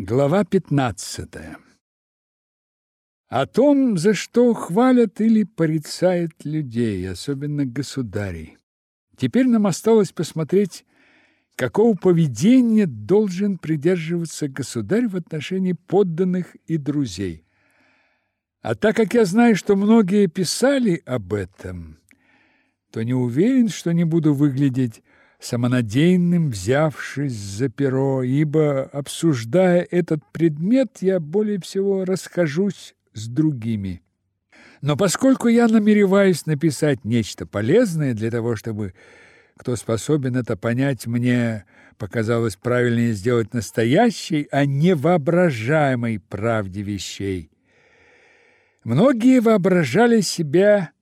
Глава 15. О том, за что хвалят или порицают людей, особенно государей. Теперь нам осталось посмотреть, какого поведения должен придерживаться государь в отношении подданных и друзей. А так как я знаю, что многие писали об этом, то не уверен, что не буду выглядеть самонадеянным, взявшись за перо, ибо, обсуждая этот предмет, я более всего расхожусь с другими. Но поскольку я намереваюсь написать нечто полезное для того, чтобы кто способен это понять, мне показалось правильнее сделать настоящей, а не воображаемой правде вещей. Многие воображали себя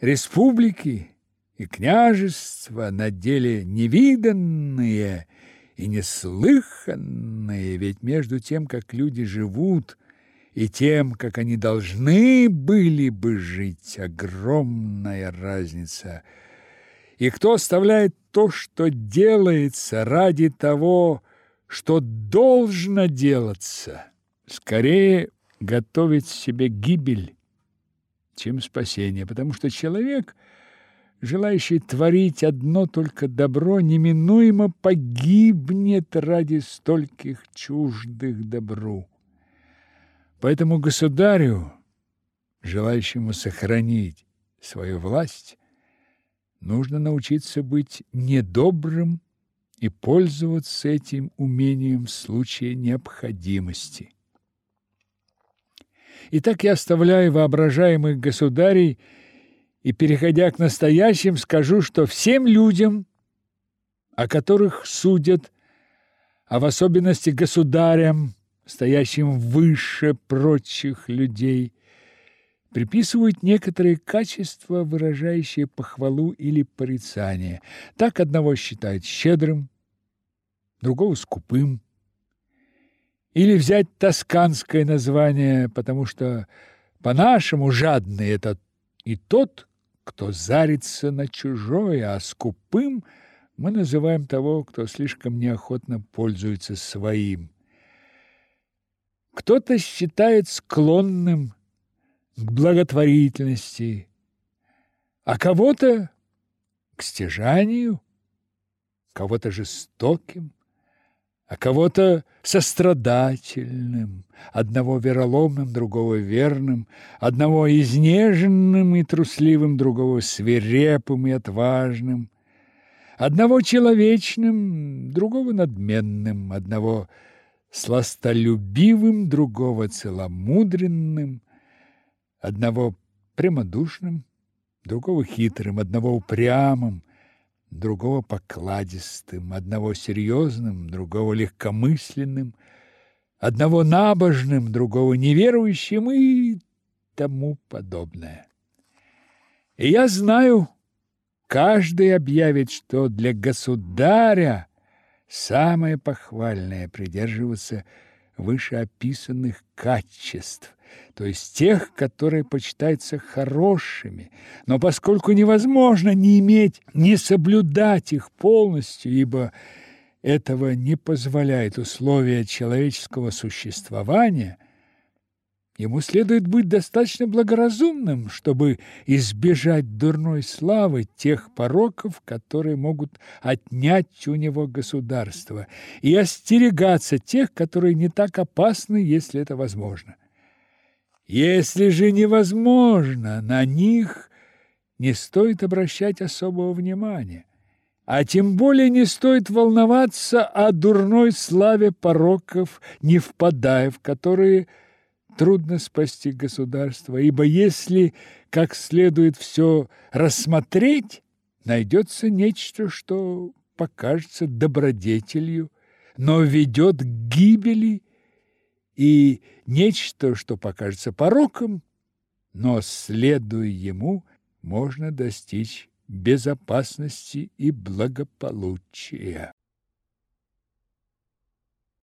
республики, и княжества на деле невиданные и неслыханные, ведь между тем, как люди живут, и тем, как они должны были бы жить, огромная разница. И кто оставляет то, что делается ради того, что должно делаться, скорее готовит себе гибель, чем спасение, потому что человек – желающий творить одно только добро, неминуемо погибнет ради стольких чуждых добру. Поэтому государю, желающему сохранить свою власть, нужно научиться быть недобрым и пользоваться этим умением в случае необходимости. Итак, я оставляю воображаемых государей и, переходя к настоящим, скажу, что всем людям, о которых судят, а в особенности государям, стоящим выше прочих людей, приписывают некоторые качества, выражающие похвалу или порицание. Так одного считают щедрым, другого скупым. Или взять тосканское название, потому что по-нашему жадный это и тот, кто зарится на чужое, а скупым мы называем того, кто слишком неохотно пользуется своим. Кто-то считает склонным к благотворительности, а кого-то к стяжанию, кого-то жестоким, а кого-то сострадательным, одного вероломным, другого верным, одного изнеженным и трусливым, другого свирепым и отважным, одного человечным, другого надменным, одного сластолюбивым, другого целомудренным, одного прямодушным, другого хитрым, одного упрямым, другого покладистым, одного серьезным, другого легкомысленным, одного набожным, другого неверующим и тому подобное. И я знаю, каждый объявит, что для государя самое похвальное придерживаться вышеописанных качеств, то есть тех, которые почитаются хорошими. Но поскольку невозможно не иметь, не соблюдать их полностью, ибо этого не позволяет условия человеческого существования, ему следует быть достаточно благоразумным, чтобы избежать дурной славы тех пороков, которые могут отнять у него государство, и остерегаться тех, которые не так опасны, если это возможно. Если же невозможно, на них не стоит обращать особого внимания. А тем более не стоит волноваться о дурной славе пороков, не впадая в которые трудно спасти государство, ибо если как следует все рассмотреть, найдется нечто, что покажется добродетелью, но ведет к гибели и нечто, что покажется пороком, но, следуя ему, можно достичь безопасности и благополучия.